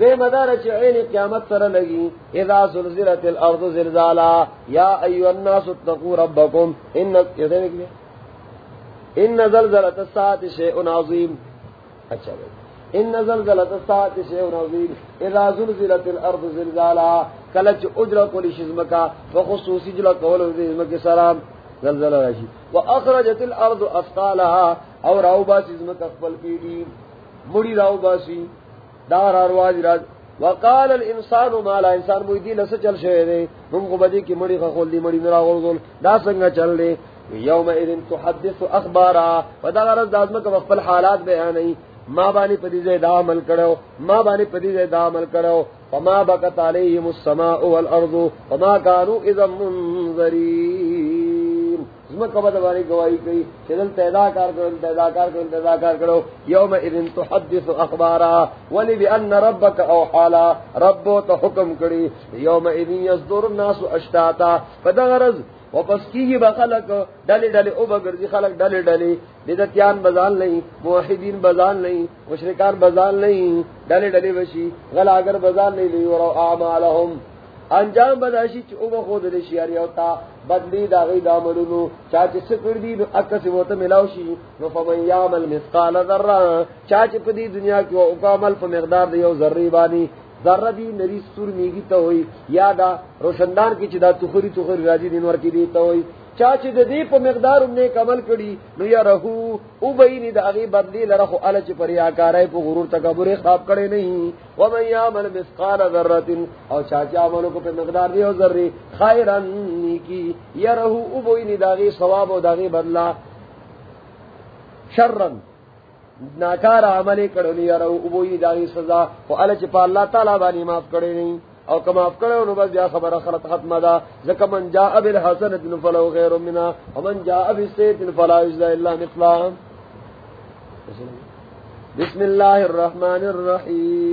بے مدار چی عین قیامت سر لگی، اذا زلزلت الارض زلزالا، یا ایو الناس اتقوا ربکم، ان ان زلزلت الساعت شیء عظیم۔ اچھا بھائی، ان زلزلت الساعت شیء عظیم۔ اذا زلزلت الارض زلزالا، کلچ اجرا کولی شزمکا وخصوصی جلا قول شزمک سلام، زلزلہ راشی۔ واخرجت الارض اثقالها اور راو باسی زمک اقبل کی مڑی راو باسی دار ارواز راج وقال الانسان ما لا انسان مو دی لس چل شے دے من کو بدی کی مڑی خول دی مڑی میرا غول گول دا سنگا چل دے یوم اذن تحدث اخبارا. ودا غرض دازم کو خپل حالات بیان نہیں ما بانی پدی زے دا عمل کرو ما بانی پدی زے دا عمل کرو فما بکت علیہم السماء والارض وما كانوا اذا منذرین. کبا دبانی گواہی کئی چدل تیدا کار کرو تیدا کار کرو تیدا کار کرو۔ یوم اذن تحدث اخبارا، ولی بی ان ربک او حالا ربو تا حکم کری۔ یوم اذن یصدر الناس اشتاتا۔ فدا غرض وپس کی گی با خلق، ڈلی ڈلی، او بگردی خلق، ڈلی ڈلی۔ بدتیان بزان نہیں موحدین بزان نہیں مشرکان بزان نہیں ڈلی ڈلی بشی، غلاگر بزان نہیں لی ورو انجام بداشی چی اوبا خود دے شیاری تا بدلی دا غی دا ملونو. چاچ سکر دی نو اکسی موت ملاوشی. نو فمن یعمل مثقال ذرہ چاچ پدی دنیا کی و اکامل پا مقدار دیو ذری بانی. ذرہ دی نری سور میگی تا ہوئی. یا دا روشندان کی چی دا تخری تخری راجی دینور کی دی تا ہوئی. چاچ د دې په مقدار نے کمل کړي، نو یا رہو او بینی د هغه بدلی لره الچ پر یا کارای په غرور تکبر خاب کړي نه و من یعمل مثقال ذره او چاچ عملو کو په مقدار دی او ذره خیرن کی یا رہو او بینی د هغه ثواب او د هغه بدلا شرن. ناکار عمل کړي یا رہو او بینی د هغه سزا او الچ په الله تعالی باندې معاف کړي نه او کما افکڑے نو بس بیا خبر خلط ختم دا زکا من جا اب الحسنت فلو غیر منا ومن جا اب السیت فلا اجزا اللہ مثلا بسم اللہ الرحمن الرحیم.